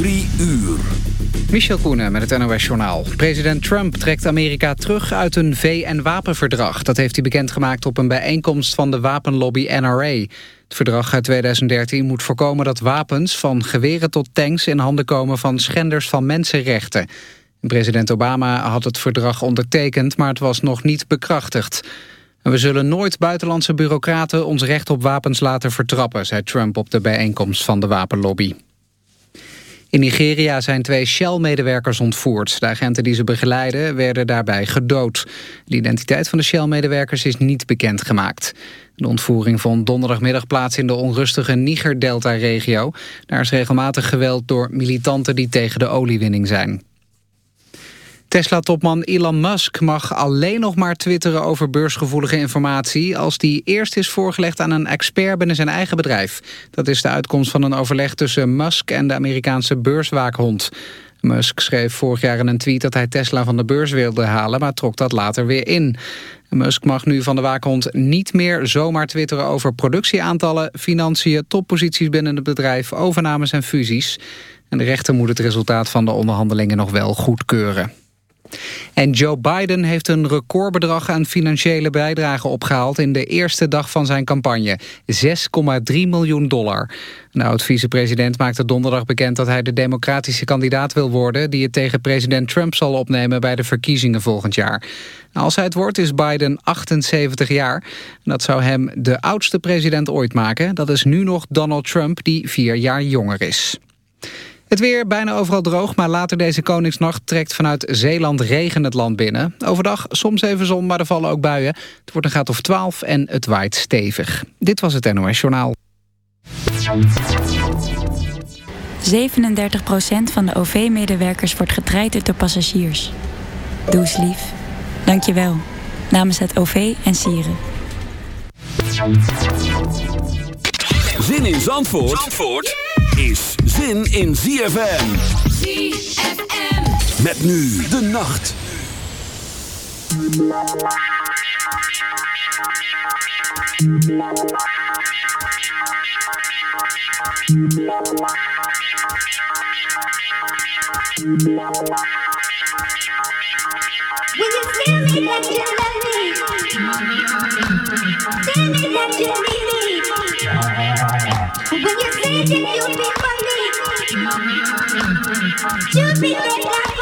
Drie uur. Michel Koenen met het NOS-journaal. President Trump trekt Amerika terug uit een VN-wapenverdrag. Dat heeft hij bekendgemaakt op een bijeenkomst van de wapenlobby NRA. Het verdrag uit 2013 moet voorkomen dat wapens... van geweren tot tanks in handen komen van schenders van mensenrechten. President Obama had het verdrag ondertekend, maar het was nog niet bekrachtigd. We zullen nooit buitenlandse bureaucraten ons recht op wapens laten vertrappen... zei Trump op de bijeenkomst van de wapenlobby. In Nigeria zijn twee Shell-medewerkers ontvoerd. De agenten die ze begeleiden werden daarbij gedood. De identiteit van de Shell-medewerkers is niet bekendgemaakt. De ontvoering vond donderdagmiddag plaats in de onrustige Niger-Delta-regio. Daar is regelmatig geweld door militanten die tegen de oliewinning zijn. Tesla-topman Elon Musk mag alleen nog maar twitteren over beursgevoelige informatie... als die eerst is voorgelegd aan een expert binnen zijn eigen bedrijf. Dat is de uitkomst van een overleg tussen Musk en de Amerikaanse beurswaakhond. Musk schreef vorig jaar in een tweet dat hij Tesla van de beurs wilde halen... maar trok dat later weer in. Musk mag nu van de waakhond niet meer zomaar twitteren over productieaantallen... financiën, topposities binnen het bedrijf, overnames en fusies. En de rechter moet het resultaat van de onderhandelingen nog wel goedkeuren. En Joe Biden heeft een recordbedrag aan financiële bijdragen opgehaald... in de eerste dag van zijn campagne. 6,3 miljoen dollar. De oud-vicepresident maakte donderdag bekend dat hij de democratische kandidaat wil worden... die het tegen president Trump zal opnemen bij de verkiezingen volgend jaar. Als hij het wordt is Biden 78 jaar. Dat zou hem de oudste president ooit maken. Dat is nu nog Donald Trump, die vier jaar jonger is. Het weer bijna overal droog, maar later deze koningsnacht trekt vanuit Zeeland regen het land binnen. Overdag soms even zon, maar er vallen ook buien. Het wordt een graad of 12 en het waait stevig. Dit was het NOS Journaal. 37% van de OV-medewerkers wordt getraind door passagiers. Doe eens lief. Dank je wel. Namens het OV en Sieren. Zin in Zandvoort? Zandvoort? is zin in ZFM. ZFM. Met nu de nacht. When you feel me that you love me, feel me that you need me. When you say that you'll be for me, you'll be there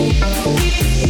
Música